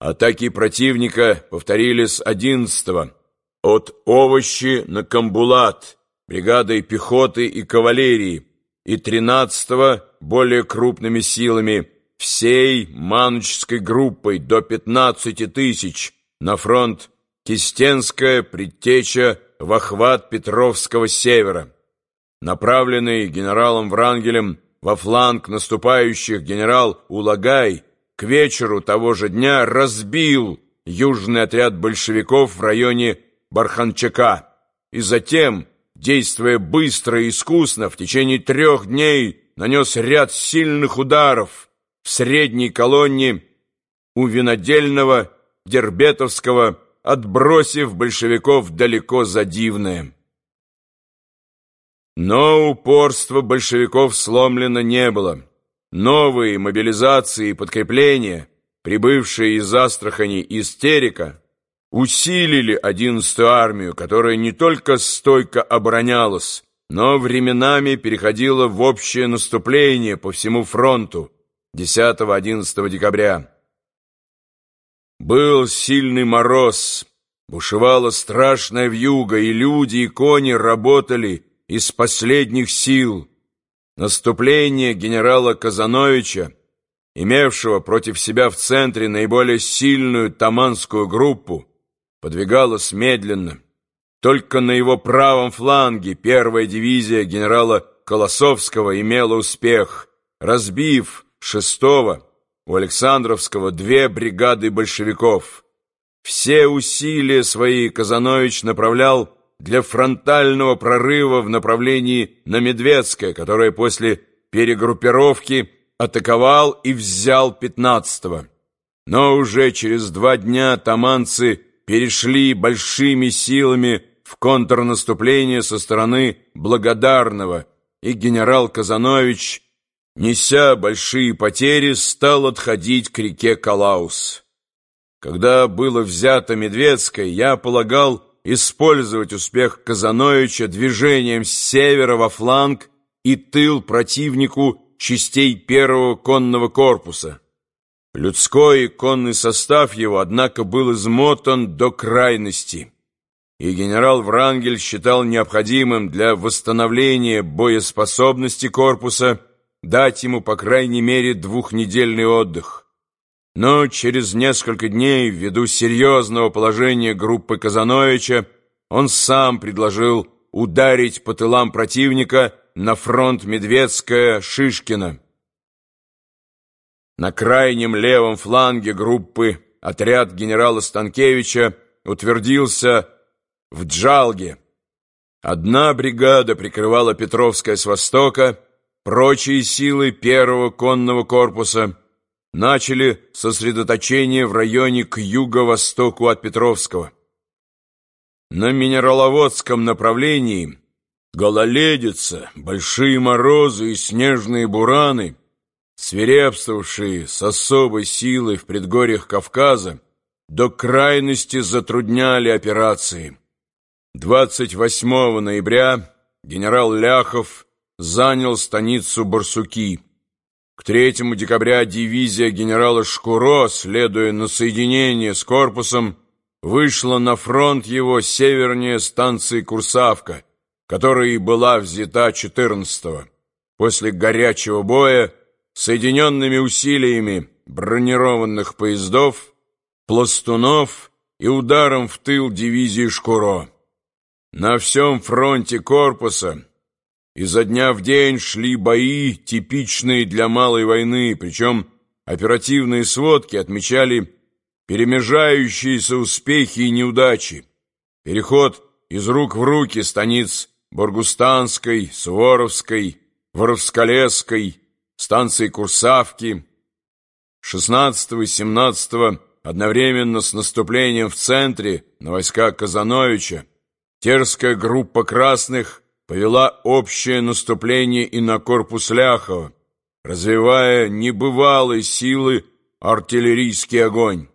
Атаки противника повторились 11-го. От Овощи на Камбулат, бригадой пехоты и кавалерии, и 13-го более крупными силами, всей Манучской группой до 15 тысяч на фронт Кистенская предтеча в охват Петровского севера. Направленный генералом Врангелем во фланг наступающих генерал Улагай к вечеру того же дня разбил южный отряд большевиков в районе Барханчака и затем, действуя быстро и искусно, в течение трех дней нанес ряд сильных ударов в средней колонне у Винодельного, Дербетовского, отбросив большевиков далеко за Дивное. Но упорство большевиков сломлено не было. Новые мобилизации и подкрепления, прибывшие из Астрахани и Стерика, усилили 11-ю армию, которая не только стойко оборонялась, но временами переходила в общее наступление по всему фронту 10-11 декабря. Был сильный мороз, бушевала страшная вьюга, и люди, и кони работали из последних сил. Наступление генерала Казановича, имевшего против себя в центре наиболее сильную таманскую группу, подвигалось медленно. Только на его правом фланге первая дивизия генерала Колосовского имела успех, разбив шестого у Александровского две бригады большевиков. Все усилия свои Казанович направлял для фронтального прорыва в направлении на Медведское, которое после перегруппировки атаковал и взял 15-го. Но уже через два дня таманцы перешли большими силами в контрнаступление со стороны Благодарного, и генерал Казанович, неся большие потери, стал отходить к реке Калаус. Когда было взято Медведское, я полагал, использовать успех Казановича движением с севера во фланг и тыл противнику частей первого конного корпуса. Людской и конный состав его, однако, был измотан до крайности, и генерал Врангель считал необходимым для восстановления боеспособности корпуса дать ему, по крайней мере, двухнедельный отдых. Но через несколько дней, ввиду серьезного положения группы Казановича, он сам предложил ударить по тылам противника на фронт Медведская-Шишкина. На крайнем левом фланге группы отряд генерала Станкевича утвердился в Джалге. Одна бригада прикрывала Петровское с востока, прочие силы первого конного корпуса – начали сосредоточение в районе к юго-востоку от Петровского. На Минераловодском направлении гололедица, большие морозы и снежные бураны, свирепствовавшие с особой силой в предгорьях Кавказа, до крайности затрудняли операции. 28 ноября генерал Ляхов занял станицу Барсуки. К 3 декабря дивизия генерала Шкуро, следуя на соединение с корпусом, вышла на фронт его севернее станции Курсавка, которая и была взята 14-го. После горячего боя соединенными усилиями бронированных поездов, пластунов и ударом в тыл дивизии Шкуро. На всем фронте корпуса Изо дня в день шли бои, типичные для малой войны, причем оперативные сводки отмечали перемежающиеся успехи и неудачи. Переход из рук в руки станиц Боргустанской, Суворовской, Воровсколесской, станции Курсавки. 16 и 17 одновременно с наступлением в центре на войска Казановича Терская группа красных – повела общее наступление и на корпус Ляхова, развивая небывалой силы артиллерийский огонь.